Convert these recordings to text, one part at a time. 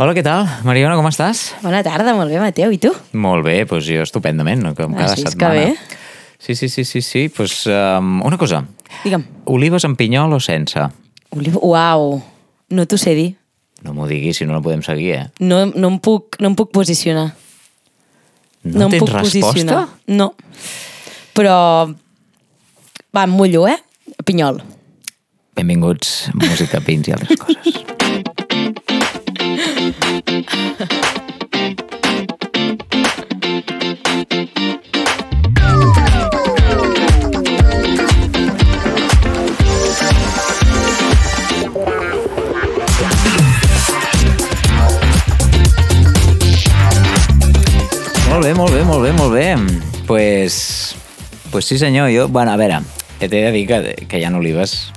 Hola, què tal? Mariona, com estàs? Bona tarda, molt bé, Mateu. I tu? Molt bé, doncs jo estupendament, no? com cada sí, és que setmana. bé. Sí, sí, sí, sí, sí. Pues, um, una cosa, Digue'm. olives amb pinyol o sense? Oliva... Uau, no t'ho sé dir. No m'ho diguis, si no la podem seguir, eh? No, no, em puc, no em puc posicionar. No, em tens puc resposta? posicionar. No. Però... Va, em mullo, eh? Pinyol. Benvinguts, música, pins i altres coses. Molt bé, molt bé, molt bé, molt bé. Pues, pues sí senyor, jo... Bueno, a veure, t'he de dir que, que hi ha olives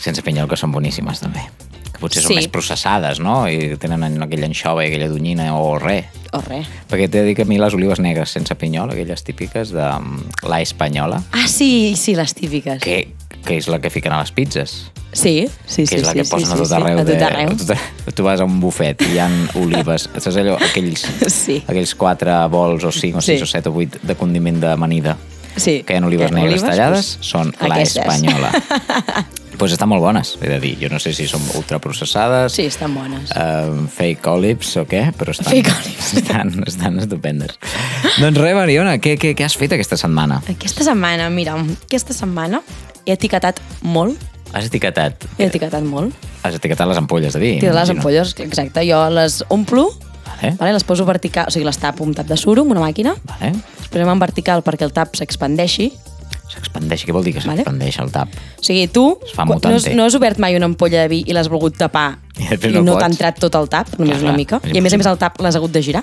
sense pinyol que són boníssimes també. Que potser són Sí. més processades, no? I tenen aquella anxova i aquella dunyina o res. O res. Perquè t'he de dir que a mi les olives negres sense pinyol, aquelles típiques de mm, la espanyola, Ah, sí, sí, les típiques. que, que és la que fiquen a les pizzas, Sí, sí, que sí. és la sí, que sí, posen sí, a tot sí, arreu. A tot arreu. De, a tot, tu vas a un bufet i hi ha olives. Saps allò? Aquells, Sí. aquells quatre bols o cinc o sis Sí. o set o vuit de condiment d'amanida Sí. que hi ha olives Que negres olives, tallades, doncs, són la espanyola. Pues estan molt bones, he de dir. Jo no sé si són ultraprocessades, Sí, estan bones. uh, fake olives o què, però estan, Fake olives. estan, estan estupendes. doncs res, Mariona, què, què, què has fet aquesta setmana? Aquesta setmana, mira, aquesta setmana he etiquetat molt, Has etiquetat, he etiquetat molt. has etiquetat les ampolles de vi. Tira les ampolles, exacte. Jo les omplo, Vale, vale? les poso vertical, o sigui, les tapo amb tap de suro, amb una màquina, vale. les posem en vertical perquè el tap s'expandeixi. S'expandeix, què vol dir que Vale. s'expandeix el tap? O sigui, tu no, has, no has obert mai una ampolla de vi i l'has volgut tapar I i no no t'ha entrat tot el tap, només Clar, una mica. I a més a més el tap l'has hagut de girar.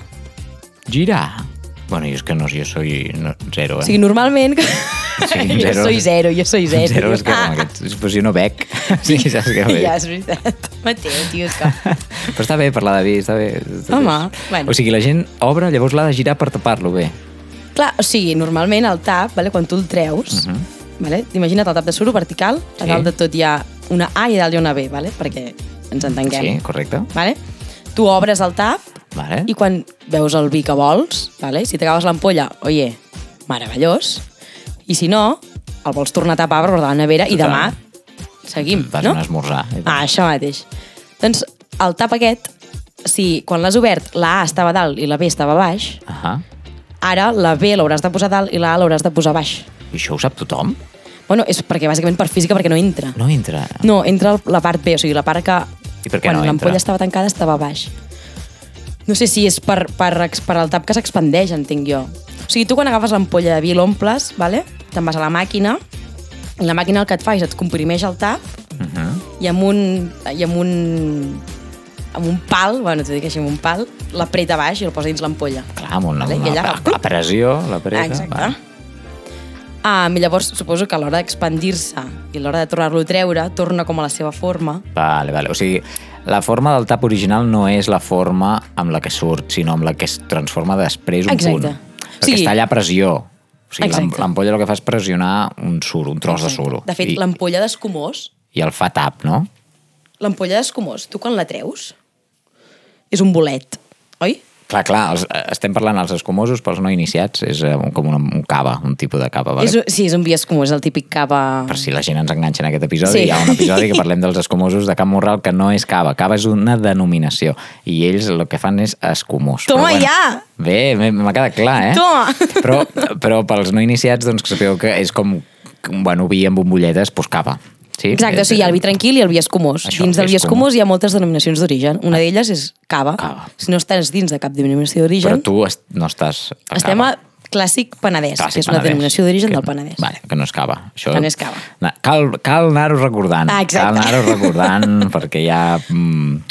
Girar. Bueno, jo és que no, jo soy no, zero, eh? O sigui, normalment... Sí, jo zero. soy zero, jo soy zero. Zero és que Ah, amb aquests, pues jo no bec. Sí, saps què vull dir? ja, és veritat. Mateu, tio, és que... Però està bé parlar de vi, està bé. Està Home, bé. bueno. O sigui, la gent obre, llavors l'ha de girar per tapar-lo bé. Clar, o sigui, normalment el tap, vale, quan tu el treus, uh -huh. vale, imagina't el tap de suro vertical, a Mhm. Sí. dalt de tot hi ha una A i a dalt hi ha una B, vale? perquè ens entenguem. Sí, correcte. Vale? Tu obres el tap Vale. i quan veus el vi que vols, vale? si t'acabes l'ampolla, oye, meravellós, i si no, el vols tornar a tapar per guardar a la nevera i Total. demà seguim, Vas no? a un esmorzar. i. Ah, això mateix. Doncs el tap aquest, si quan l'has obert la A estava a dalt i la B estava a baix, Ahà. Ara la B l'hauràs de posar dalt i la A l'hauràs de posar baix. I això ho sap tothom? Bueno, és perquè bàsicament per física perquè no entra. No entra. No, entra la part B, o sigui, la part que I per què quan no l'ampolla estava tancada estava baix. No sé si és per, per, per el tap que s'expandeix, entenc jo. O sigui, tu quan agafes l'ampolla de vi l'omples, vale? te'n vas a la màquina, i la màquina el que et fa és et comprimeix el tap Uh -huh. i amb un, i amb un, amb un pal, bueno, t'ho dic així, amb un pal, l'apreta baix i el posa dins l'ampolla. Clar, amb una, Vale, una, allà la, la pressió, la presa. Ah, exacte. va. Ah, I llavors suposo que a l'hora d'expandir-se i a l'hora de tornar-lo a treure, torna com a la seva forma. Vale, vale. O sigui, la forma del tap original no és la forma amb la que surt, sinó amb la que es transforma després un Exacte. punt. Perquè sigui- està allà a pressió. O sigui, l'am- Exacte. l'ampolla el que fa és pressionar un suro, un tros de suro. De fet, I, l'ampolla d'escumós, I el fa tap, no? L'ampolla d'escumós, tu quan la treus, és un bolet, oi? Clar, clar, els, eh, estem parlant dels escumosos, pels no iniciats, és eh, un- com una, un cava, un tipus de cava. Vale? És, un- sí, és un vi escumós, el típic cava... Per si la gent ens enganxa en aquest episodi, Sí. hi ha un episodi que parlem dels escumosos de Camp Morral que no és cava. Cava és una denominació i ells el que fan és escumós. Toma Però ja! Bé, m'ha quedat clar, eh? Toma! Però, però pels no iniciats, doncs que sapigueu que és com, bueno, vi amb bombolletes, doncs cava. Sí? Exacte, sigui, hi ha el vi tranquil i el vi escumós. Això, dins el del vi escumós hi ha moltes denominacions d'origen. Una d'elles és cava. Cava. Si no estàs dins de cap denominació Però d'origen, tu est no estàs a estem cava. a clàssic penedès, Clàssic que és una Penedès. denominació d'origen del Penedès. Vale, que no és cava. Això, Que no és cava. Na, cal, cal anar-ho recordant. Ah, exacte. Cal anar-ho recordant perquè ja... Mm,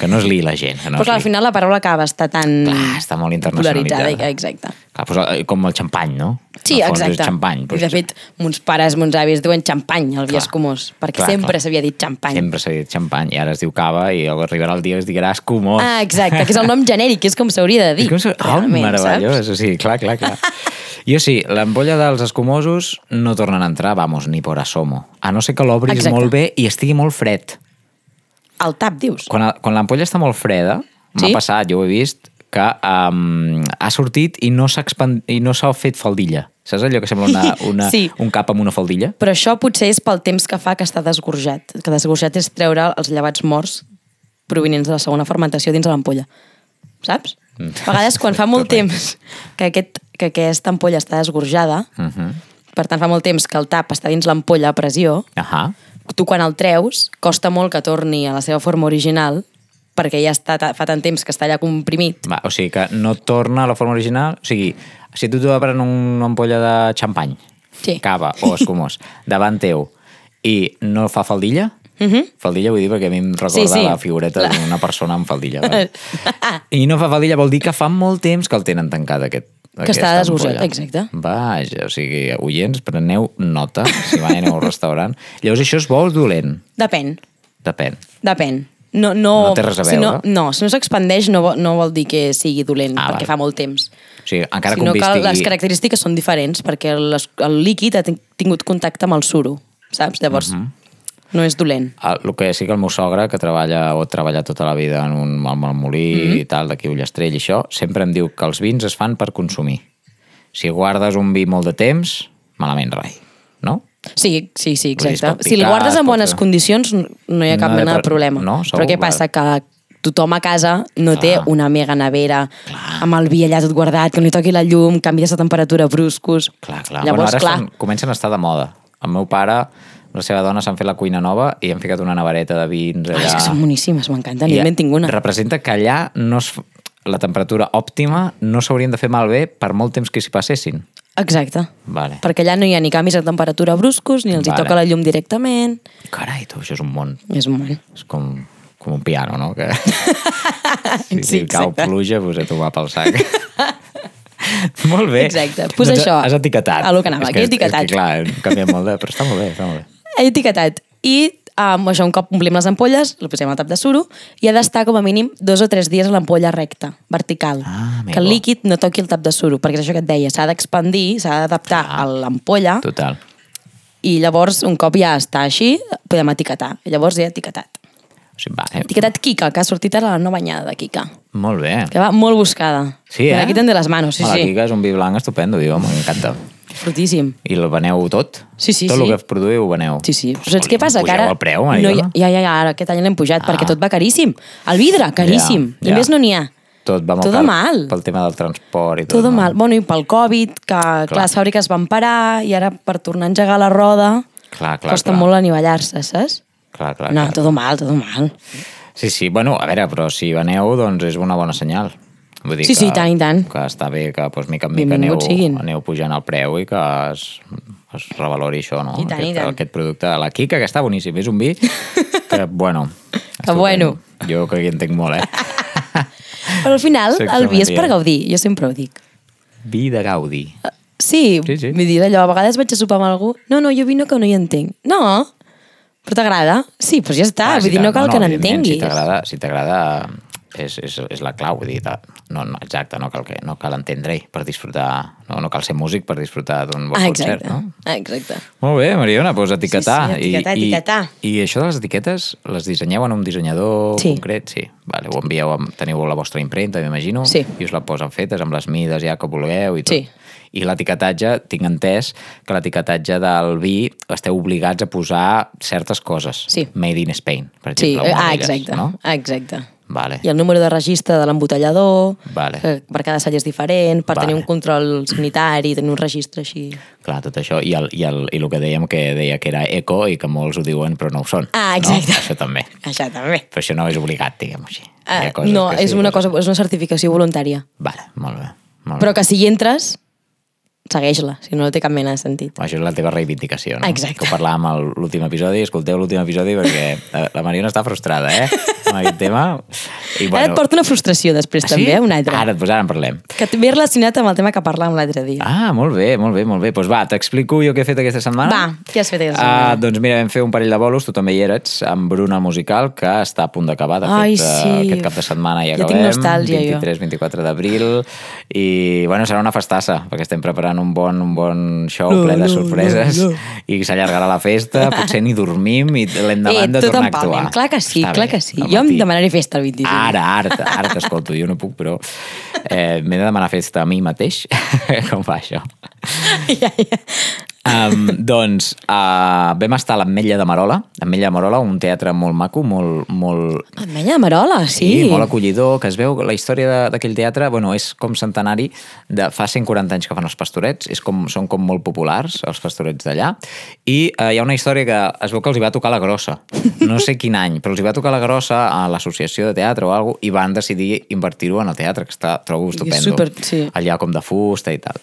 que no es li la gent. Que no Però clar, al final la paraula cava està tan Clar, està molt internacionalitzada. Exacte. Clar, doncs, com el xampany, no? Sí, exacte. Xampany. I Doncs, de fet, mons pares, mons avis diuen xampany al vi Clar. escumós, perquè Clar, sempre s'havia dit xampany. Sempre s'ha dit xampany i ara es diu cava i arribarà el dia que es dirà escumós. Ah, exacte, que és el nom genèric, que és com s'hauria de dir. És com. Oh, meravellós, saps? o sigui, clar, clar, clar. Jo sí, l'ampolla dels escumosos no tornen a entrar, vamos, ni por asomo. A no ser que l'obris molt bé i estigui molt fred. El tap, dius? Quan, quan l'ampolla està molt freda, M'ha Sí? passat, jo ho he vist, que um, ha sortit i no s'ha no fet faldilla. Saps allò que sembla una, una, Sí. un cap amb una faldilla? Però això potser és pel temps que fa que està desgorjat. Que desgorjat és treure els llevats morts provinents de la segona fermentació dins de l'ampolla. Saps? Mm. A vegades, quan fa molt temps que, aquest, que aquesta ampolla està desgorjada, Uh -huh. per tant fa molt temps que el tap està dins l'ampolla a pressió, Ahà. tu quan el treus, costa molt que torni a la seva forma original perquè ja està, fa tant temps que està allà comprimit. Va, o sigui que no torna a la forma original. O sigui, si tu t'ho pren una ampolla de xampany, Sí. cava o escumós, davant teu, i no fa faldilla, uh Mhm. -huh. faldilla vull dir perquè a mi em recorda Sí, sí. la figureta d'una persona amb faldilla. Vale? I no fa faldilla vol dir que fa molt temps que el tenen tancat aquest Que està ampolla. exacte. Vaja, o sigui, oients, preneu nota si mai aneu al restaurant. Llavors això és bo o dolent? Depèn, Depèn. depèn. No, no, No té res a si no, veure? no, si no s'expandeix no, no vol dir que sigui dolent, Ah, perquè vale. fa molt temps. O sigui, encara que sinó que estigui... les característiques són diferents, perquè les, el líquid ha tin- tingut contacte amb el suro, saps? Llavors, Mhm. no és dolent. El, el que sí que el meu sogre, que treballa o treballa tota la vida en un el molí mm -hmm. i tal, d'aquí Ullastrell i això, sempre em diu que els vins es fan per consumir. Si guardes un vi molt de temps, malament rai? Sí, sí, sí, exacte. pot Si el picar, guardes es en bones fer. condicions, no hi ha cap No mena de pro- problema. no, segur, Però què clar. passa? Que tothom a casa no té Clar. una mega nevera amb el vi allà tot guardat, que no li toqui la llum, canvis de temperatura bruscos. Clar, clar. Llavors, bueno, ara clar, Estan, comencen a estar de moda. El meu pare, la seva dona s'han fet la cuina nova i han ficat una nevareta de vins allà. Ai, és que són boníssimes, ni ben tinc una. Representa que allà no es, la temperatura òptima no s'haurien de fer malbé per molt temps que s'hi passessin. Exacte. Vale. Perquè allà no hi ha ni canvis de temperatura bruscos, ni els hi Vale. toca la llum directament. Carai, tu, això és un món. És un moment. És com, com un piano, no? Que... si, Sí, si cau pluja, pues a tomar pel sac. molt bé. Exacte. Pues doncs això, Has etiquetat. a lo que anava, És que he etiquetat. És que, clar, hem canviat molt de... Però està molt bé, està molt bé. He etiquetat. I um, això, un cop omplim les ampolles, el posem al tap de suro, i ha d'estar com a mínim dos o tres dies a l'ampolla recta, vertical. Ah, que el líquid no toqui el tap de suro, perquè és això que et deia, s'ha d'expandir, s'ha d'adaptar Clar. a l'ampolla, Total. i llavors, un cop ja està així, podem etiquetar. I llavors he etiquetat. O sigui, va, eh? Etiquetat Kika, que ha sortit ara la nova banyada de Kika, Molt bé. que va molt buscada. Sí, eh? Me la quiten de les manos, sí, Hola, sí. Kika és un vi blanc estupendo, diu, m'encanta. Frutíssim. I el veneu tot? Sí, sí, tot sí. el que produïu ho veneu? Sí, sí. Però saps què passa? Que ara... el preu, no, ja, ja, ja, ara aquest any l'hem pujat, Ah. perquè tot va caríssim. El vidre, caríssim. Ja, I ja. més no n'hi ha. Tot va molt car mal. pel tema del transport i tot. Tot no? mal. Bueno, i pel Covid, que clar. clar, les fàbriques van parar i ara per tornar a engegar la roda Clar, clar, costa clar. molt anivellar-se, saps? Clar, clar, no, clar. todo mal, todo mal. Sí, sí, bueno, a veure, però si veneu, doncs és una bona senyal. Vull dir Sí, que, sí, i tant, i tant. Que està bé que, doncs, mica en mica aneu, siguin. aneu pujant el preu i que es, es revalori això, no? I tant, i aquest, tant. aquest producte de la Kika, que està boníssim. És un vi que, bueno... Que bueno. Jo que hi entenc molt, eh? Però al final el vi és per gaudir, jo sempre ho dic. Vi de Gaudi. Sí, Sí, sí. vull dir, allò, a vegades vaig a sopar amb algú, no, no, jo vino que no hi entenc. No, però t'agrada? Sí, doncs ja està, Ah, vull si dir, no cal que evidentment, n'entenguis. Si t'agrada, si t'agrada és, és, és la clau, vull dir, no, no, exacte, no cal, que, no cal entendre-hi per disfrutar, no, no cal ser músic per disfrutar d'un bon Ah, concert, exacte, no? ah, exacte. Molt bé, Mariona, doncs etiquetar. Sí, sí, etiquetar, I, etiquetar. I, I això de les etiquetes, les dissenyeu en un dissenyador Sí. concret? Sí. Vale, ho envieu, amb, teniu la vostra impremta, m'imagino, Sí. i us la posen fetes amb les mides ja que vulgueu i tot. Sí. I l'etiquetatge, tinc entès que l'etiquetatge del vi esteu obligats a posar certes coses. Sí. Made in Spain, per Sí, exemple. ah, d'elles, exacte, No? exacte. Vale. I el número de registre de l'embotellador, Vale. que per cada celler és diferent, per Vale. tenir un control sanitari, tenir un registre així. Clar, tot això. I el, i, el, I el que dèiem que deia que era eco i que molts ho diuen però no ho són. Ah, exacte. No? Això també. Això també. Però això no és obligat, diguem-ho així. Ah, no, és sí, una cosa, és una certificació voluntària. Vale, molt bé. Molt bé. Però que si hi entres, segueix-la, si no, no té cap mena de sentit. Això és la teva reivindicació, no? Exacte. Que ho parlàvem a l'últim episodi, escolteu l'últim episodi perquè la, Mariona està frustrada, eh? Amb aquest tema. I, Ara et porto una frustració després, Ah, també, eh, una altra. Ara, doncs ara en parlem. Que ve relacionat amb el tema que parlàvem l'altre dia. Ah, molt bé, molt bé, molt bé. Doncs va, t'explico jo què he fet aquesta setmana. Va, què has fet aquesta Ah, setmana? doncs mira, vam fer un parell de bolos, tu també hi eres, amb Bruna musical, que està a punt d'acabar. De Ai, fet, eh, sí. aquest cap de setmana ja Ja acabem. tinc nostàlgia, jo. 23-24 d'abril. I, bueno, serà una festassa, perquè estem preparant un bon, un bon show No, ple de no, sorpreses. no, no. I s'allargarà la festa, potser ni dormim i l'endemà eh, hem de tornar a actuar. Clar que sí, Està clar bé, que sí. Jo em demanaré festa el 25. Ah, Ara, ara, ara t'escolto, jo no puc, però eh, m'he de demanar festa a mi mateix. Com va això? ja, ja. Um, doncs uh, vam estar a l'Ametlla de Marola, l'Ametlla de Marola, un teatre molt maco, molt, molt, Ametlla de Marola, sí. Sí, molt acollidor, que es veu la història d'aquell teatre, bueno, és com centenari, de fa 140 anys que fan els pastorets, és com, són com molt populars, els pastorets d'allà, i eh, hi ha una història que es veu que els hi va tocar la grossa, no sé quin any, però els hi va tocar la grossa a l'associació de teatre o alguna i van decidir invertir-ho en el teatre, que està, trobo estupendo. super, sí. Allà com de fusta i tal.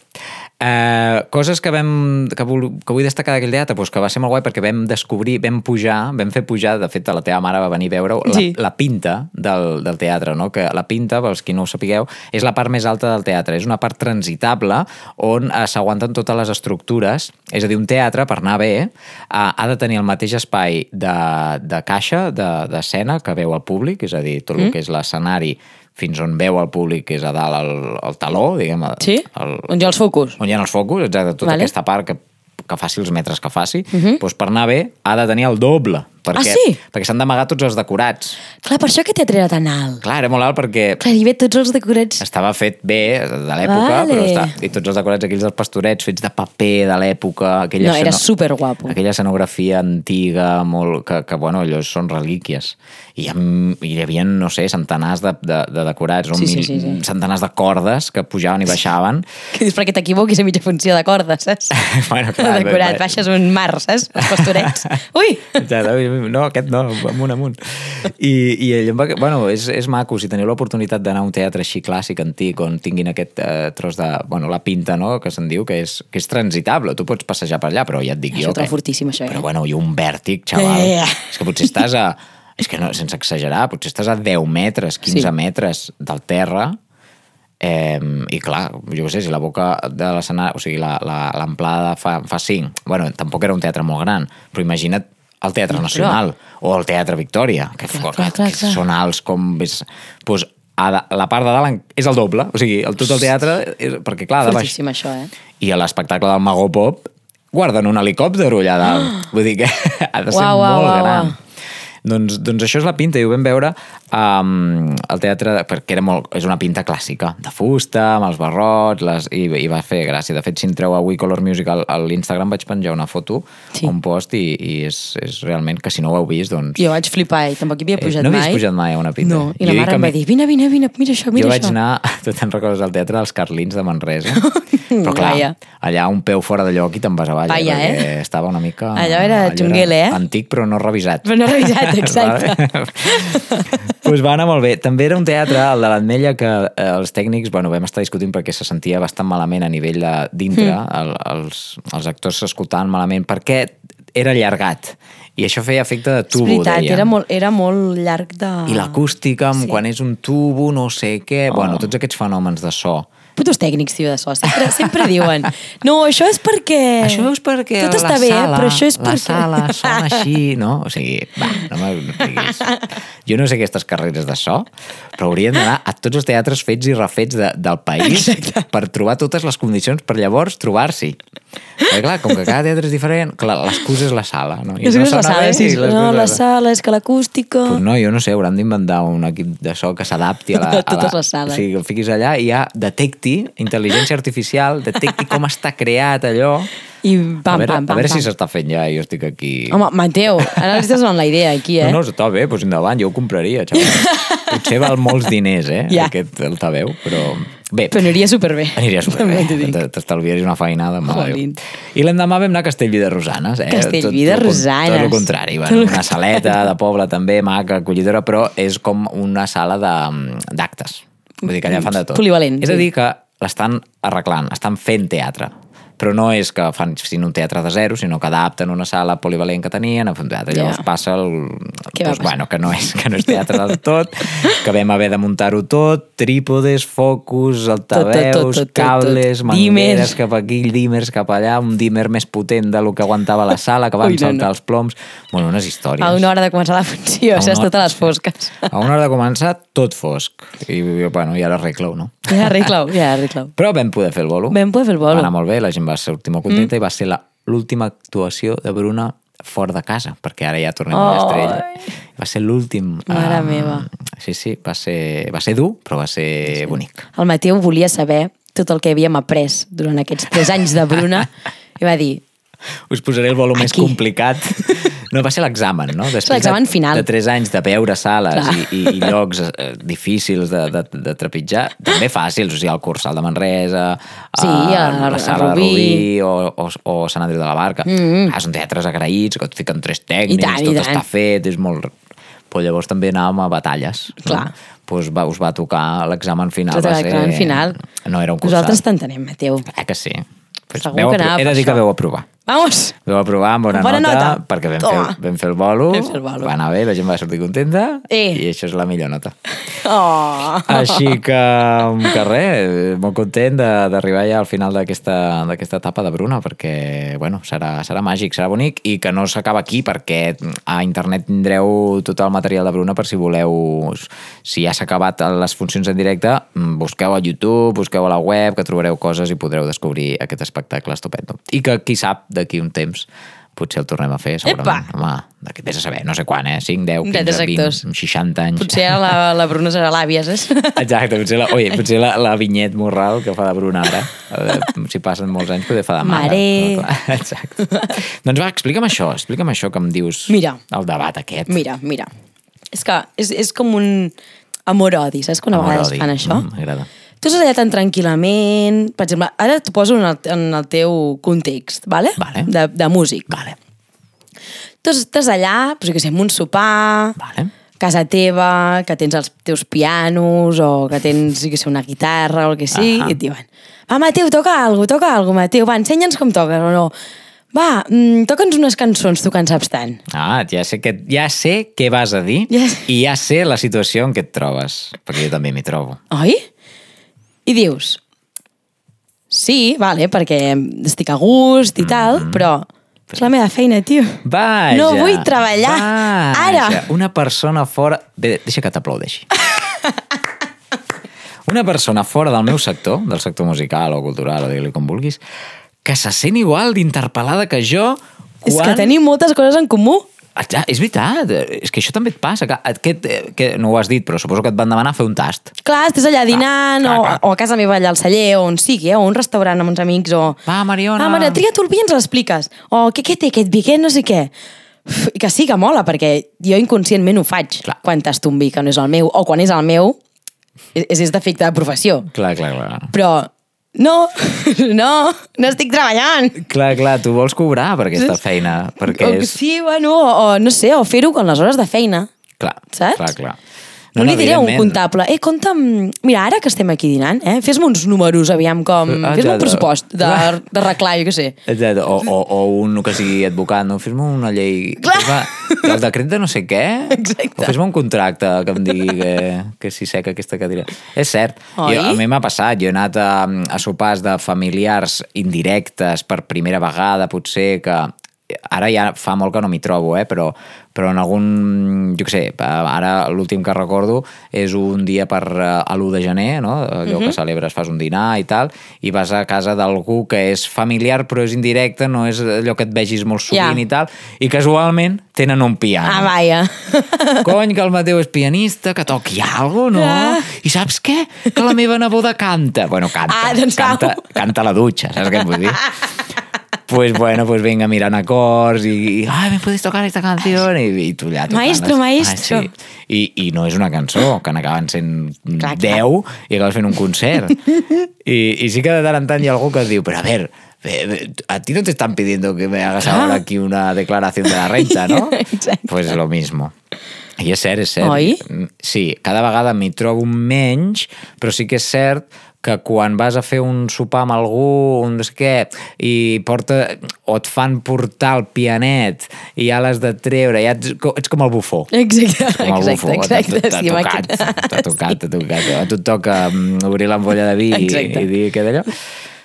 Eh, coses que, vam, que, vol, que vull destacar d'aquell teatre, doncs que va ser molt guai perquè vam descobrir, vam pujar, vam fer pujar, de fet la teva mare va venir a veure la, Sí. la pinta del, del teatre, no? que la pinta, pels qui no ho sapigueu, és la part més alta del teatre, és una part transitable on eh, s'aguanten totes les estructures, és a dir, un teatre, per anar bé, eh, ha de tenir el mateix espai de, de caixa, de- d'escena, que veu el públic, és a dir, tot el que és l'escenari fins on veu el públic, que és a dalt el, el taló, diguem, el, Sí? el, On hi ha els focus. on hi ha els focus, exacte, tota Vale. aquesta part que, que faci els metres que faci, uh -huh. doncs per anar bé ha de tenir el doble. Perquè, Ah, sí? Perquè s'han d'amagar tots els decorats. Clar, per això aquest teatre era tan alt. Clar, era molt alt perquè Clar, hi ve tots els decorats. estava fet bé de l'època, Vale. però està, i tots els decorats aquells dels pastorets fets de paper de l'època, No, era esceno- superguapo. aquella escenografia antiga, molt, que, que bueno, allò són relíquies. I hi, ha- hi havia, no sé, centenars de, de, de decorats? Sí, sí, Mil- sí, sí. centenars de cordes que pujaven i baixaven. Que dius, perquè t'equivoquis a mitja funció de corda, saps? Bueno, clar, Decorat, bé, baixes un mar, saps? Els pastorets. Ui! Ja, no, aquest no, amunt, amunt. I, i allò em va... Bueno, és, és maco, si teniu l'oportunitat d'anar a un teatre així clàssic, antic, on tinguin aquest eh, tros de... Bueno, la pinta, no?, que se'n diu, que és, que és transitable. Tu pots passejar per allà, però ja et dic Això jo que... fortíssim, això, eh? Però bueno, i un vèrtic, xaval. Ja, ja, ja. És que potser estàs a... És que no, sense exagerar, potser estàs a 10 metres, 15 Sí. metres del terra, Eh, I clar, jo què sé, si la boca de l'escenari, o sigui, la- la- l'amplada fa, fa 5, bueno, tampoc era un teatre molt gran, però imagina't el Teatre Nacional o el Teatre Victòria, que, Clar, que, clar, clar, que clar. són alts com... Ves, doncs, a da, la part de dalt és el doble, o sigui, el, tot el teatre, és, perquè clar, de baix... Fortíssim, això, eh? I a l'espectacle del Mago Pop guarden un helicòpter allà dalt. Vull dir que ha de ser uau, molt uau, gran. uau. Doncs, doncs això és la pinta, i ho vam veure um, al teatre, perquè era molt, és una pinta clàssica, de fusta, amb els barrots, les, i, i va fer gràcia. De fet, si entreu a We Color Music al, a l'Instagram vaig penjar una foto, Sí. un post, i, i és, és realment, que si no ho heu vist, doncs... Jo vaig flipar i tampoc hi havia Eh, pujat no mai. havies pujat mai a una pinta? No, i Jo la dic mare em va dir, vine, vine, vine, mira això, mira jo vaig això. anar, tu te'n recordes del teatre dels Carlins de Manresa? Però clar, Vaja. allà un peu fora de lloc i te'n vas avall. Eh? eh? Perquè estava una mica... Allò era jungle, eh? Antic però no revisat. Però no revisat, exacte. Pues va anar molt bé. També era un teatre, el de l'Atmella, que eh, els tècnics, bueno, vam estar discutint perquè se sentia bastant malament a nivell de dintre, mm. el, els, els actors s'escoltaven malament, perquè era allargat. I això feia efecte de És tubo, veritat, deien. era molt, era molt llarg de... I l'acústica, sí. quan és un tubo, no sé què... Oh. Bueno, tots aquests fenòmens de so. Putos tècnics, tio, de so. Sempre, sempre diuen, no, això és perquè... Això és perquè Tot la està bé, sala, però això és la perquè... sala sona així, no? O sigui, va, no m'expliquis. Jo no sé aquestes carreres de so, però haurien d'anar a tots els teatres fets i refets de, del país Exacte. per trobar totes les condicions per llavors trobar-s'hi. Perquè clar, com que cada teatre és diferent, clar, l'excusa és la sala, no? I És, és la sona sala, bé, sí, no, la sala, és que l'acústica... Pues no, jo no sé, hauran d'inventar un equip de so que s'adapti a la... A totes la, les sales. O sigui, que el fiquis allà i ja detecti, intel·ligència artificial, detecti com està creat allò. I pam, a veure, pam, pam, a veure pam. si s'està fent ja i jo estic aquí... Home, Mateu, ara li estàs donant la idea aquí, eh? No, no, està bé, doncs endavant, jo ho compraria, xaval. Potser val molts diners, eh, Ja. aquest altaveu, però... Bé, Però aniria superbé. Aniria superbé. T'estalviaries una feinada. mare Jolín. I l'endemà vam anar a Castellví de Rosanes. Eh? Castellví de Tot- tot- Rosanes. Tot el contrari. Bueno, una saleta de poble també, maca, acollidora, però és com una sala d'actes. Vull dir que allà fan de tot. Polivalent, És a dir que l'estan arreglant, estan fent teatre però no és que fan un teatre de zero, sinó que adapten una sala polivalent que tenien a un teatre. Llavors passa el... Què doncs, bueno, que no és, que no és teatre del tot, que vam haver de muntar-ho tot, trípodes, focus, altaveus, tot, tot, tot, cables, mangueres cap aquí, dímers cap allà, un dímer més potent del que aguantava la sala, que van Ui, no, saltar no. els ploms. Bueno, unes històries. A una hora de començar la funció, A una hora- Totes les fosques. A una hora de començar, tot fosc. I, bueno, i ara arregla-ho, no? Ja, arregla-ho, ja, arregla-ho. Però vam poder fer el bolo. Vam poder fer el bolo. Va anar molt bé, la gent va sortir molt contenta mm. i va ser la- l'última actuació de Bruna fora de casa, perquè ara ja tornem a Ai. l'Estrella. Va ser l'últim. Mare em, meva. Sí, sí, va ser, va ser dur, però va ser bonic. El Mateu volia saber tot el que havíem après durant aquests tres anys de Bruna i va dir, Us posaré el volum més complicat. No, va ser l'examen, no? Després l'examen de, final. De tres anys de veure sales Clar. i, i, i llocs eh, difícils de, de, de trepitjar, també fàcils, o sigui, el Cursal de Manresa, Sí, eh, a- la a Sala Rubí. de Rubí o, o, o Sant Andreu de la Barca. Mm -hmm. ah, són teatres agraïts, que et fiquen tres tècnics, tant, tot està fet, és molt... Però llavors també anàvem a batalles. Clar. No? Pues va, us va tocar l'examen final. Va ser... final. No era un cursal. nosaltres t'entenem, Mateu. Eh que sí. Pues Segur veu que anava He de dir que veu aprovar. Vamos! Vau aprovar amb bona, Bona nota. perquè vam Toma. fer, vam fer el bolo, Vam fer el bolo. va anar bé, la gent va sortir contenta Eh. i això és la millor nota. Oh. Així que, que res, molt content de- d'arribar ja al final d'aquesta d'aquesta etapa de Bruna, perquè bueno, serà, serà màgic, serà bonic, i que no s'acaba aquí, perquè a internet tindreu tot el material de Bruna per si voleu, si ja s'ha acabat les funcions en directe, mm, busqueu a YouTube, busqueu a la web, que trobareu coses i podreu descobrir aquest espectacle estupendo. I que, qui sap, d'aquí un temps potser el tornem a fer, segurament. Epa! Home, d'aquí vés a saber, no sé quan, eh? 5, 10, 15, D'aquests 20, actors. 60 anys. Potser la, la Bruna serà l'àvia, saps? Exacte, potser la, oye, potser la, la vinyet morral que fa de Bruna ara, eh, si passen molts anys, poder fa de mare. Mare. No, Exacte. doncs va, explica'm això, explica'm això que em dius Mira. el debat aquest. Mira, mira. És que és, és com un amor-odi, saps? Que una vegada Amor-odi. fan això. Mm, M'agrada. Tu estàs allà tan tranquil·lament... Per exemple, ara t'ho poso en el, en el teu context, vale? Vale. De, de músic. Vale, Tu estàs allà, doncs, jo què sé, en un sopar, vale. casa teva, que tens els teus pianos o que tens, què sé, una guitarra o el que sigui, Ahà. i et diuen va, Mateu, toca alguna cosa, toca alguna cosa, Mateu, va, ensenya'ns com toques o no. Va, mm, toca'ns unes cançons, tu que en saps tant. Ah, ja sé, que, ja sé què vas a dir sé. i ja sé la situació en què et trobes, perquè jo també m'hi trobo. Oi? I dius, sí, vale, perquè estic a gust i tal, però és la meva feina, tio. Vaja! No vull treballar vaja. ara. Una persona fora... Bé, deixa que t'aplaudeixi. Una persona fora del meu sector, del sector musical o cultural, o digue-li com vulguis, que se sent igual d'interpel·lada que jo quan... És que tenim moltes coses en comú. Ah, ja, és veritat, és que això també et passa. Que, aquest, que no ho has dit, però suposo que et van demanar fer un tast. Clar, estàs allà dinant, clar, o, clar. o a casa meva allà al celler, o on sigui, eh? o a un restaurant amb uns amics, o... Va, Mariona. Ah, Mariona, tria tu el vi i ens l'expliques. O què, què té aquest vi, què no sé què. Uf, Que sí que mola, perquè jo inconscientment ho faig Clar. quan tasto un vi que no és el meu, o quan és el meu, és, és defecte de professió. Clar, clar, clar. Però no, no, no estic treballant. Clar, clar, tu vols cobrar per aquesta feina, perquè és... sí, bueno, o, no sé, o fer-ho con les hores de feina. Clar, Saps? clar, clar. No, no li diré a un comptable, eh, compta'm... Mira, ara que estem aquí dinant, eh, fes-me uns números, aviam, com... Ah, Fes-me un pressupost de, clar. de reclar, jo què sé. Exacte, o, o, o un que sigui advocat, no? Fes-me una llei... Clar. El decret de no sé què. Exacte. O fes-me un contracte que em digui que, que si seca aquesta cadira. És cert. Oi? Jo, a mi m'ha passat. Jo he anat a, a sopars de familiars indirectes per primera vegada, potser que ara ja fa molt que no m'hi trobo, eh? però, però en algun, jo què sé, ara l'últim que recordo és un dia per eh, a l'1 de gener, no? allò que celebres, fas un dinar i tal, i vas a casa d'algú que és familiar però és indirecte, no és allò que et vegis molt sovint Ja. i tal, i casualment tenen un piano. Ah, vaja. Cony, que el Mateu és pianista, que toqui alguna no? Ah. I saps què? Que la meva neboda canta. Bueno, canta. Ah, doncs canta, canta a la dutxa, saps què et vull dir? Pues bueno, pues venga mirant acords i, i ay, me puedes tocar esta canción? I, i tu allà tocant. Maestro, les- maestro. Ah, sí. I, I no és una cançó, que n'acaben sent Clar, clar. 10 i acabes fent un concert. I, I sí que de tant en tant hi ha algú que et diu, però a ver, ve- ve- a ti no te están pidiendo que me hagas ahora aquí una declaración de la renta, ¿no? Exacte. Pues lo mismo. I és cert, és cert. Oi? Sí, cada vegada m'hi trobo menys, però sí que és cert que quan vas a fer un sopar amb algú, un què, i porta, o et fan portar el pianet i ja l'has de treure, ja ets, ets com el bufó. Exacte, Com el exacte, bufó. exacte. T'ha sí, tocat, t'ha tocat, t'ha tocat. A tu et toca mm, obrir l'ampolla de vi i, Exacte. i dir què d'allò.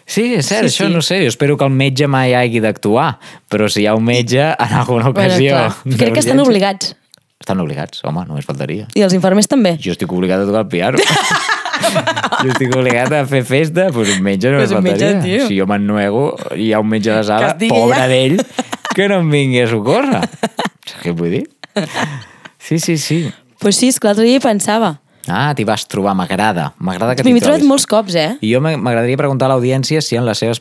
Sí, és cert, Sí, això sí. no sé, jo espero que el metge mai hagi d'actuar, però si hi ha un metge, en alguna ocasió... Bueno, clar. Crec que estan obligats. Estan obligats, home, només faltaria. I els infermers també. Jo estic obligat a tocar el piano. jo estic obligat a fer festa, doncs un metge no Pues pues un metge, faltaria. tio. Si jo m'ennuego, hi ha un metge Que sala, pobre allà. d'ell, que no em vingui a socórrer. Saps què vull dir? Sí, sí, sí. Pues sí, és que l'altre dia hi pensava. Ah, t'hi vas trobar, m'agrada. M'agrada que M'hi t'hi he trobat trobis. molts cops, eh? I jo m'ag- m'agradaria preguntar a l'audiència si en les seves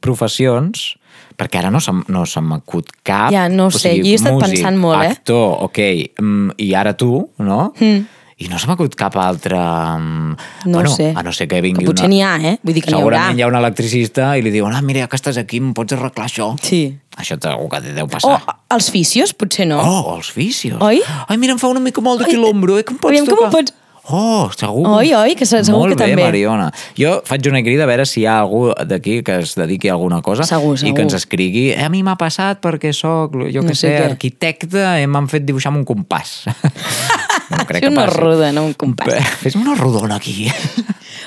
professions perquè ara no se, no se m'acut cap. Ja, no ho sé, jo hi he estat músic, pensant molt, eh? Actor, ok, mm, i ara tu, no? Mm. I no se m'acut cap altre... mm, No bueno, sé. A no ser que vingui Que potser una... n'hi ha, eh? Vull dir que n'hi Segurament haurà. hi ha un electricista i li diuen, ah, mira, que estàs aquí, em pots arreglar això? Sí. Això segur que deu O passar. els fisios, potser no. Oh, els vicios. Oi? Ai, mira, em fa una mica molt d'aquí Ai, l'ombro, eh? Que em pots aviam que tocar? m'ho pots- Oh, segur. Oi, oi, que se- segur molt que bé, també. Mariona. Jo faig una crida a veure si hi ha algú d'aquí que es dediqui a alguna cosa Segur, i que segur. ens escrigui eh, a mi m'ha passat perquè sóc, jo No que sé sé, què. arquitecte i m'han fet dibuixar amb un compàs. no crec Fer una passi. roda, no un compàs. Fes-me una rodona aquí.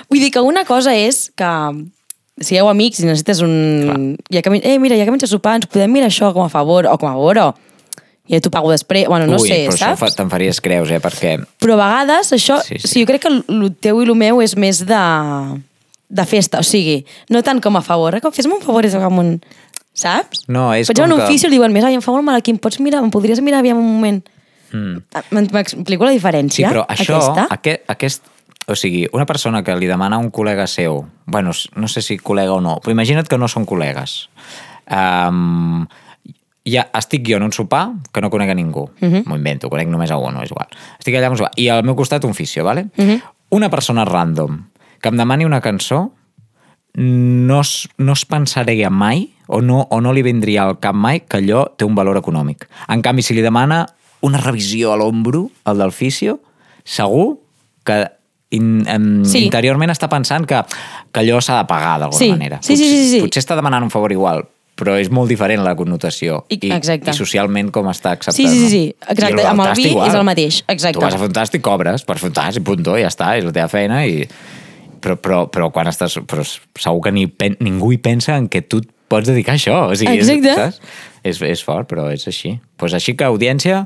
Vull dir que una cosa és que sigueu amics i necessites un... Ja que, eh, mira, ja que a sopar, ens podem mirar això com a favor, o com a favor, o ja t'ho pago després, bueno, no Ui, sé, però saps? això fa- te'n faries creus, eh? Perquè Però a vegades això, Sí, sí, sí. sí. sí, jo crec que el teu i el meu és més de, de festa, o sigui, no tant com a favor, eh? com fes-me un favor, és com un... Saps? No, és Potser com en un que- ofici li diuen més, ai, em fa molt mal aquí, em pots mirar, em podries mirar aviam un moment. Mm. M'explico la Sí, diferència? però això, Aquesta? aquest, aquest, o sigui, una persona que li demana a un col·lega seu, bueno, no sé si col·lega o no, però imagina't que no són col·legues. Um, ja estic jo en un sopar que no conec a ningú. Uh Mhm. -huh. M'ho invento, conec només a un, no és igual. Estic allà en un sopar. I al meu costat un fisio, ¿vale? Uh Mhm. -huh. Una persona random que em demani una cançó no es, no es pensaria mai o no, o no li vindria al cap mai que allò té un valor econòmic. En canvi, si li demana una revisió a l'ombro, al del fisio, segur que in, em, Sí. interiorment està pensant que, que allò s'ha de pagar d'alguna Sí. manera. Sí, sí, potser, sí, sí. Potser està demanant un favor igual, però és molt diferent la connotació. I- I, exacte. i socialment com està acceptat. Sí, sí, sí, no? sí, exacte. Amb el vi igual. és el mateix, exacte. Tu vas a i cobres per i puntó, ja està, és la teva feina i... Però, però, però quan estàs... Però segur que ni, pen, ningú hi pensa en que tu et pots dedicar a això. O sigui, Exacte. És, saps? És, és fort, però és així. Pues així que, audiència,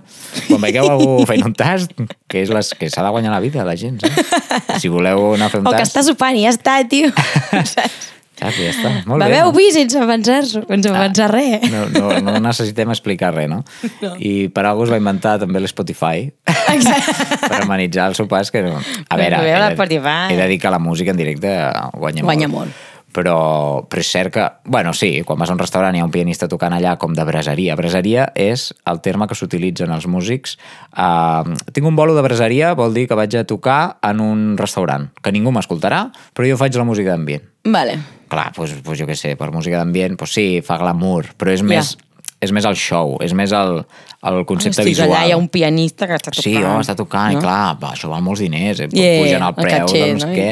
quan veieu algú fent un tast, que és les, que s'ha de guanyar la vida, la gent, saps? Si voleu anar a fer un O que tast... està sopant i ja està, tio. Saps? Saps? Ja està. Molt bé. Beveu no? sense pensar-s'ho, sense pensar res. No, no, no necessitem explicar res, no? No. I per algú es va inventar també l'Spotify per amenitzar els sopars que no... A Per veure, he de, he de dir que la música en directe guanya, Guanya molt. molt. Però, però és cert que... Bueno, sí, quan vas a un restaurant hi ha un pianista tocant allà com de braseria. Braseria és el terme que s'utilitzen els músics. Uh, tinc un bolo de braseria, vol dir que vaig a tocar en un restaurant, que ningú m'escoltarà, però jo faig la música d'ambient. Vale. Clar, doncs, doncs jo què sé, per música d'ambient, doncs sí, fa glamour, però és Ja. més, és més el show, és més el, el concepte Hosti, visual. allà hi ha un pianista que està tocant. Sí, oh, està tocant, no? i clar, va, això val molts diners, eh? Yeah, pugen el el preu, caché, doncs no? què...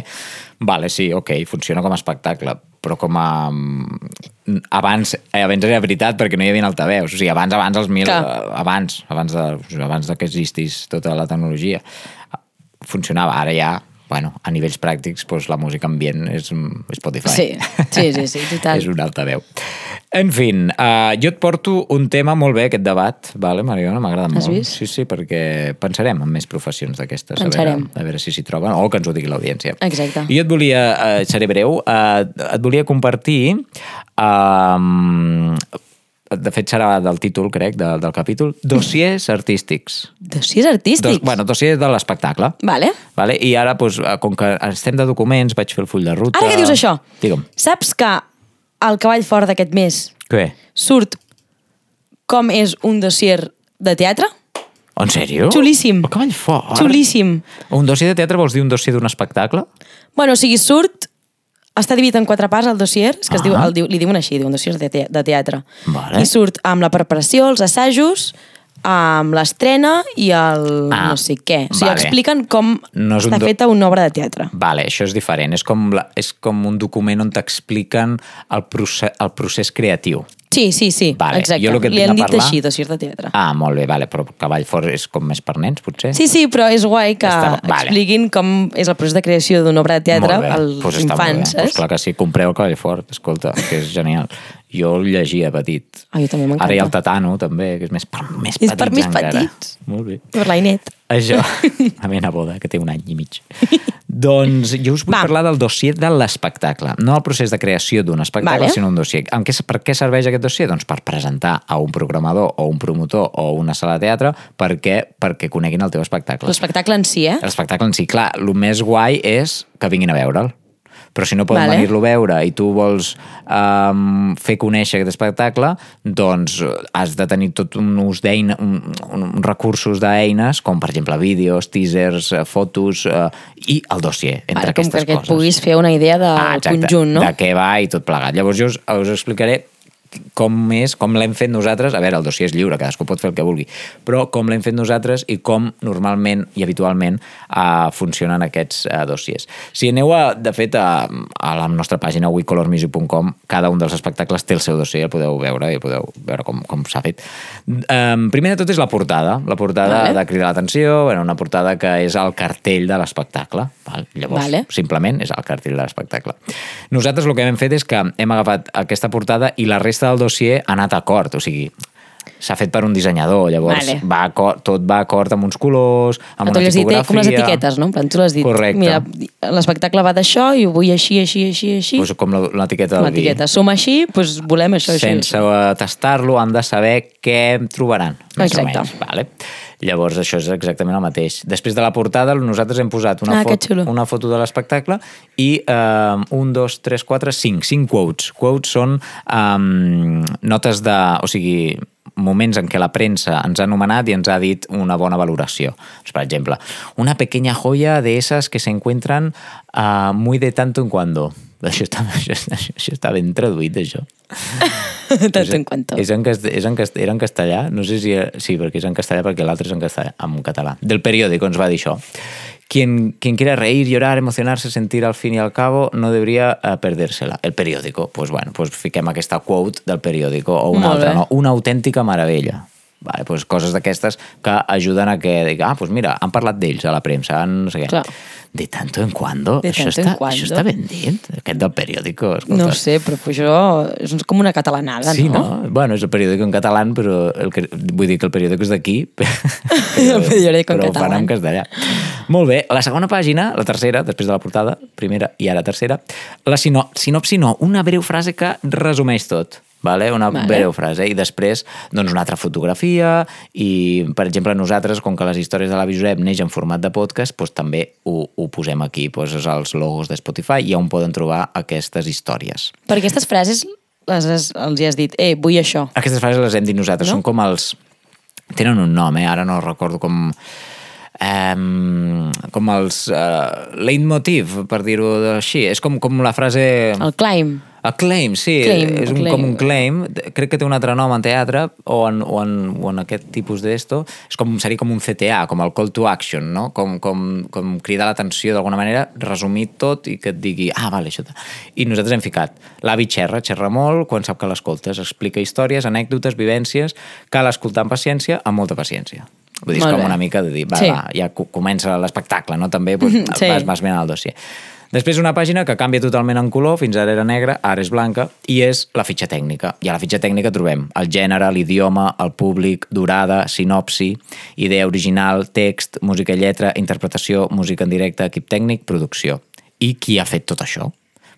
Vale, sí, ok, funciona com a espectacle, però com a... mm, Abans, eh, abans era veritat perquè no hi havia altaveus, o sigui, abans, abans els mil... Clar. eh, Abans, abans de, abans de que existís tota la tecnologia, funcionava. Ara ja, bueno, a nivells pràctics, doncs la música ambient és mm, Spotify. Sí, sí, sí, sí, total. és un altaveu. En fin, uh, jo et porto un tema molt bé, aquest debat, vale, Mariona? M'agrada Has molt. vist? Sí, sí, perquè pensarem en més professions d'aquestes. A veure, Pensarem. a veure si s'hi troben, o que ens ho digui l'audiència. Exacte. I jo et volia, uh, seré breu, uh, et volia compartir... Uh, de fet, serà del títol, crec, de, del capítol, dossiers artístics. Dossiers artístics? Dos, bueno, dossiers de l'espectacle. Vale. Vale? I ara, doncs, eh, com que estem de documents, vaig fer el full de ruta... Ara que dius això, Digue'm. saps que el cavall fort d'aquest mes Què? surt com és un dossier de teatre? En sèrio? Xulíssim. El cavall fort. Xulíssim. Un dossier de teatre vols dir un dossier d'un espectacle? Bueno, o sigui, surt... Està dividit en quatre parts, el dossier, que es diu, Ah. el diu, li diuen així, diuen dossiers de, te de teatre. Vale. I surt amb la preparació, els assajos, amb l'estrena i el Ah, no sé què. O sigui, vale. expliquen com No és un està do- feta una obra de teatre. Vale, això és diferent. És com, la, és com un document on t'expliquen el, procés, el procés creatiu. Sí, sí, sí, Vale, exacte. jo el que Li han dit parlar- així, dossier de teatre. Ah, molt bé, vale, però Cavall Fort és com més per nens, potser? Sí, sí, però és guai que Està- vale. expliquin com és el procés de creació d'una obra de teatre als Pues està infants. Pues clar que sí, compreu el Cavall Fort, escolta, que és genial. Jo el llegia petit. Ah, jo també m'encanta. Ara hi ha el Tatano, també, que és més per més És per més encara. petits. Molt bé. Per l'Ainet. Això, a mi a boda, que té un any i mig. Doncs jo us vull Va. parlar del dossier de l'espectacle, no el procés de creació d'un espectacle, Vale. sinó un dossier. En què, per què serveix aquest dossier? Doncs per presentar a un programador o un promotor o una sala de teatre perquè, perquè coneguin el teu espectacle. L'espectacle en si, eh? L'espectacle en si, clar, el més guai és que vinguin a veure'l. Però si no poden Vale. venir-lo a veure i tu vols um, fer conèixer aquest espectacle, doncs eh, has de tenir tot un ús d'eina, un, un, recursos d'eines, com per exemple vídeos, teasers, eh, fotos eh, i el dossier, entre Vale, com aquestes perquè et coses. puguis fer una idea del Ah, exacte, conjunt, no? De què va i tot plegat. Llavors jo us, us explicaré com és, com l'hem fet nosaltres, a veure, el dossier és lliure, cadascú pot fer el que vulgui, però com l'hem fet nosaltres i com normalment i habitualment uh, funcionen aquests uh, dossiers. Si aneu, a, de fet, a, a la nostra pàgina wecolormusic.com, cada un dels espectacles té el seu dossier, el podeu veure i podeu veure com, com s'ha fet. Um, primer de tot és la portada, la portada Vale. de cridar l'atenció, bueno, una portada que és el cartell de l'espectacle. val? Llavors, Vale. simplement és el cartell de l'espectacle. Nosaltres el que hem fet és que hem agafat aquesta portada i la resta del dossier ha anat a acord, o sigui, s'ha fet per un dissenyador, llavors Vale. va acord, tot va acord amb uns colors, amb tu una has dit, tipografia... eh, com les etiquetes, no? En plan, tu l'has dit, Correcte. mira, l'espectacle va d'això i ho vull així, així, així, així. Pues com la- l'etiqueta del vi. Som així, doncs volem això, Sense això. eh, tastar-lo han de saber què trobaran, més Exacte. Vale? Llavors, això és exactament el mateix. Després de la portada, nosaltres hem posat una, Ah, xulo. una foto de l'espectacle i eh, un, dos, tres, quatre, cinc, cinc quotes. Quotes són um, notes de... O sigui, moments en què la premsa ens ha anomenat i ens ha dit una bona valoració. Doncs, per exemple, una pequeña joya de esas que se encuentran uh, muy de tanto en cuando. Això està, això, això, això està ben traduït, això. Tant en quanto. És en, és en, era en castellà? No sé si... Sí, perquè és en castellà, perquè l'altre és en castellà, en català. Del periòdico ens va dir això. Quien, quien quiera reír, llorar, emocionarse, sentir al fin y al cabo, no debería eh, perdérsela. El periòdico. Pues bueno, pues fiquem aquesta quote del periòdico o una Molt altra, bé. no? Una autèntica meravella. Vale, pues coses d'aquestes que ajuden a que diga, ah, pues mira, han parlat d'ells a la premsa, han no sé què. Clar. De tanto en cuando. De això, tanto en està, cuando. això està ben dit, aquest del periòdico. Escolta. No sé, però això és com una catalanada, Sí, no? no? Bueno, és el periòdico en català, però el que, vull dir que el periòdico és d'aquí, El periòdico en però ho fan en castellà. Molt bé, la segona pàgina, la tercera, després de la portada, primera i ara tercera, la sino, sinopsi no, una breu frase que resumeix tot. Vale? Una Vale. breu frase. I després, doncs, una altra fotografia i, per exemple, nosaltres, com que les històries de l'avi Josep neix en format de podcast, doncs, també ho, ho posem aquí, doncs, els logos de Spotify i on poden trobar aquestes històries. Per aquestes frases les has, els hi has dit, eh, vull això. Aquestes frases les hem dit nosaltres, No? no? són com els... Tenen un nom, eh? ara no recordo com... Um, com els uh, leitmotiv, per dir-ho així. És com, com la frase... El climb. A claim, sí, Claim, és un, claim. com un claim. Crec que té un altre nom en teatre o en, o en, o en aquest tipus d'esto. És com, seria com un CTA, com el call to action, no? Com, com, com cridar l'atenció d'alguna manera, resumir tot i que et digui, ah, vale, això... ta-". I nosaltres hem ficat, l'avi xerra, xerra molt quan sap que l'escoltes, explica històries, anècdotes, vivències, cal escoltar amb paciència, amb molta paciència. Vull dir, és com una mica de dir, va, Sí. va, ja co- comença l'espectacle, no? També doncs, Sí. vas, vas mirant el dossier. Després una pàgina que canvia totalment en color, fins ara era negra, ara és blanca, i és la fitxa tècnica. I a la fitxa tècnica trobem el gènere, l'idioma, el públic, durada, sinopsi, idea original, text, música i lletra, interpretació, música en directe, equip tècnic, producció. I qui ha fet tot això?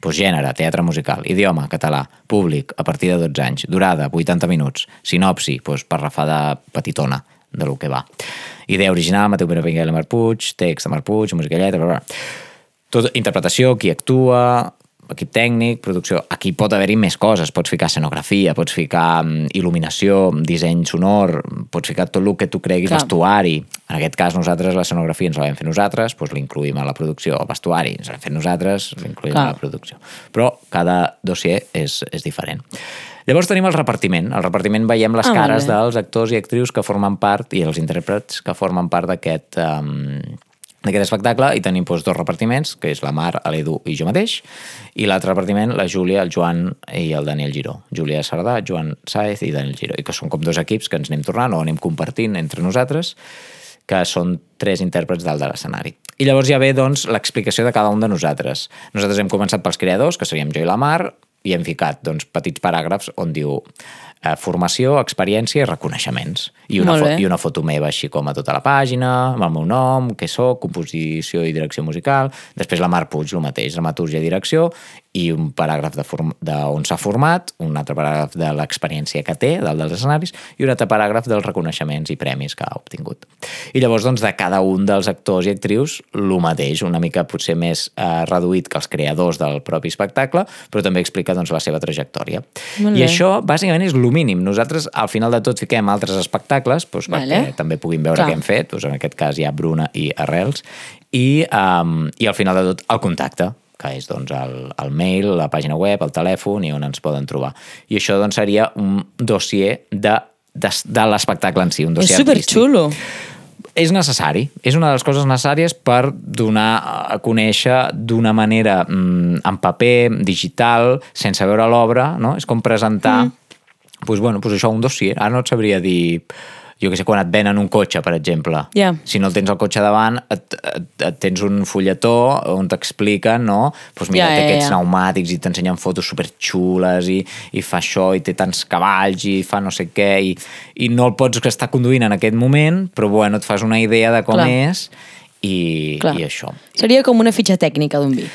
Pues gènere, teatre musical, idioma, català, públic, a partir de 12 anys, durada, 80 minuts, sinopsi, pues, parrafada petitona de lo que va. Idea original, Mateu Pere Pinguel i Marc Puig, text de Marc Puig, música i lletra, bla, bla. Tot, interpretació, qui actua, equip tècnic, producció... Aquí pot haver-hi més coses. Pots ficar escenografia, pots ficar mm, il·luminació, disseny sonor, pots ficar tot el que tu creguis, Clar. vestuari. En aquest cas, nosaltres l'escenografia ens la vam fer nosaltres, doncs l'incluïm a la producció. El vestuari ens l'hem fet nosaltres, l'incluïm a la producció. Però cada dossier és, és diferent. Llavors tenim el repartiment. Al repartiment veiem les Ah, cares dels actors i actrius que formen part, i els intèrprets que formen part d'aquest um, d'aquest espectacle i tenim doncs, dos repartiments, que és la Mar, l'Edu i jo mateix, i l'altre repartiment, la Júlia, el Joan i el Daniel Giró. Júlia Sardà, Joan Saez i Daniel Giró. I que són com dos equips que ens anem tornant o anem compartint entre nosaltres, que són tres intèrprets dalt de l'escenari. I llavors ja ve doncs, l'explicació de cada un de nosaltres. Nosaltres hem començat pels creadors, que seríem jo i la Mar, i hem ficat doncs, petits paràgrafs on diu eh, formació, experiència i reconeixements. I una. I una foto meva així com a tota la pàgina, amb el meu nom, què sóc, composició i direcció musical. Després la Mar Puig, el mateix, dramatúrgia i direcció, i un paràgraf de, form de on s'ha format, un altre paràgraf de l'experiència que té, del dels escenaris, i un altre paràgraf dels reconeixements i premis que ha obtingut. I llavors, doncs, de cada un dels actors i actrius, el mateix, una mica potser més eh, reduït que els creadors del propi espectacle, però també explica doncs, la seva trajectòria. Molt I bé. això, bàsicament, és el mínim. Nosaltres, al final de tot, fiquem altres espectacles doncs, Vale. perquè també puguin veure Clar. què hem fet. Doncs, en aquest cas hi ha Bruna i Arrels. I, um, i al final de tot, el contacte que és doncs, el, el mail, la pàgina web, el telèfon i on ens poden trobar. I això doncs, seria un dossier de, de, de l'espectacle en si, un És dossier artístic superxulo. és necessari, és una de les coses necessàries per donar a conèixer d'una manera mm, en paper, digital, sense veure l'obra, no? És com presentar, mm. pues, bueno, pues això, un dossier. Ara no et sabria dir jo que sé, quan et venen un cotxe, per exemple. Ja. Si no el tens al cotxe davant, et, et, et tens un fulletó on t'expliquen, no? Pues mira, Ja, té ja, aquests ja. pneumàtics i t'ensenyen fotos superxules i, i fa això i té tants cavalls i fa no sé què i, i no el pots estar conduint en aquest moment, però bueno, et fas una idea de com Clar. és i, Clar. i això. Seria com una fitxa tècnica d'un vi.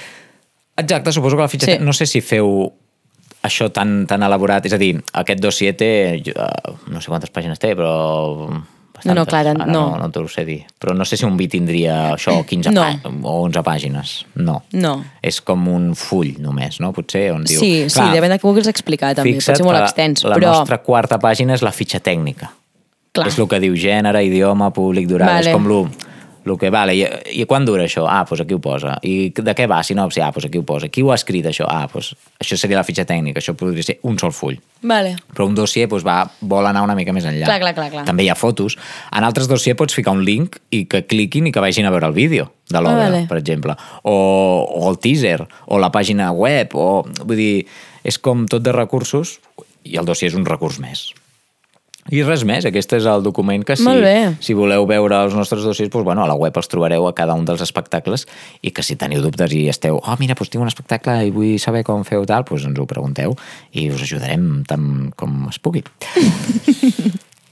Exacte, suposo que la fitxa... Sí. Sí. No sé si feu això tan, tan elaborat. És a dir, aquest dossier té... Uh, no sé quantes pàgines té, però... Bastantes. No, no, clar, Ara no. no. No t'ho sé dir. Però no sé si un vi tindria això, 15 No. o 11 pàgines. No. No. És com un full, només, no? Potser, on diu... Sí, sí, depèn de com ho vulguis explicar, també. Pot ser molt extens, la però... nostra quarta pàgina és la fitxa tècnica. Clar. És el que diu gènere, idioma, públic, durada. Vale. És com lo, lo que vale. I, I quan dura això? Ah, doncs aquí ho posa. I de què va? Sinopsi? Ah, doncs aquí ho posa. Qui ho ha escrit, això? Ah, doncs això seria la fitxa tècnica. Això podria ser un sol full. Vale. Però un dossier doncs, va, vol anar una mica més enllà. Clar, clar, clar, clar. També hi ha fotos. En altres dossier pots ficar un link i que cliquin i que vagin a veure el vídeo de l'obra, Ah, vale. per exemple. O, o el teaser, o la pàgina web, o... Vull dir, és com tot de recursos i el dossier és un recurs més. I res més, aquest és el document que si, si voleu veure els nostres dossiers, doncs, bueno, a la web els trobareu a cada un dels espectacles i que si teniu dubtes i esteu, oh, mira, doncs tinc un espectacle i vull saber com feu tal, doncs ens ho pregunteu i us ajudarem tant com es pugui.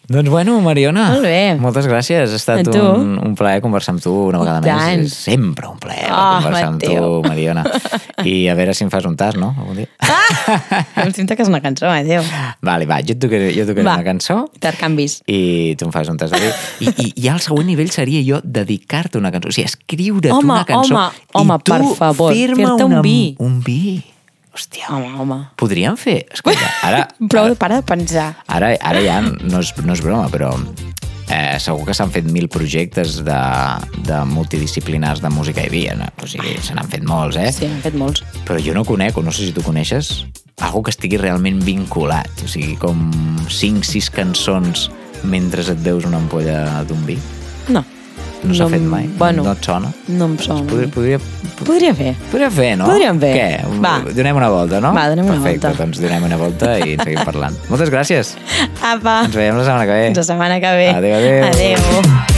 doncs bueno, Mariona, Molt bé. moltes gràcies. Ha estat un, un plaer conversar amb tu una vegada més. És sempre un plaer Oh, conversar amb Mateu. tu, Mariona. I a veure si em fas un tas, no? Algun dia. Em sento que és una cançó, eh, Déu. Vale, va, jo et tocaré, jo et tocaré Va. una cançó Intercanvis. i tu em fas un tas de vi. I, i, I el següent nivell seria jo dedicar-te una cançó. O sigui, escriure't Home, una cançó. home, home, tu per favor, fer-te un vi. Un vi. Hòstia, Home, home. podríem fer... Escolta, ara... Prou, ara, para de pensar. ara, ara ja no és, no és broma, però eh, segur que s'han fet mil projectes de, de multidisciplinars de música i vi. No? O sigui, se n'han fet molts, eh? Sí, han fet molts. Però jo no conec, o no sé si tu coneixes, algo que estigui realment vinculat. O sigui, com 5-6 cançons mentre et veus una ampolla d'un vi. No. No s'ha fet mai? Bueno, No et sona? no em sona. Podria, podria, Podria fer. podria fer, no? Podríem fer. Què? Va. Donem una volta, no? Va, donem una Perfecte, volta. doncs donem una volta i en seguim parlant. Moltes gràcies. Apa. Ens veiem la setmana que ve. La setmana que ve. Adéu, adéu. Adéu.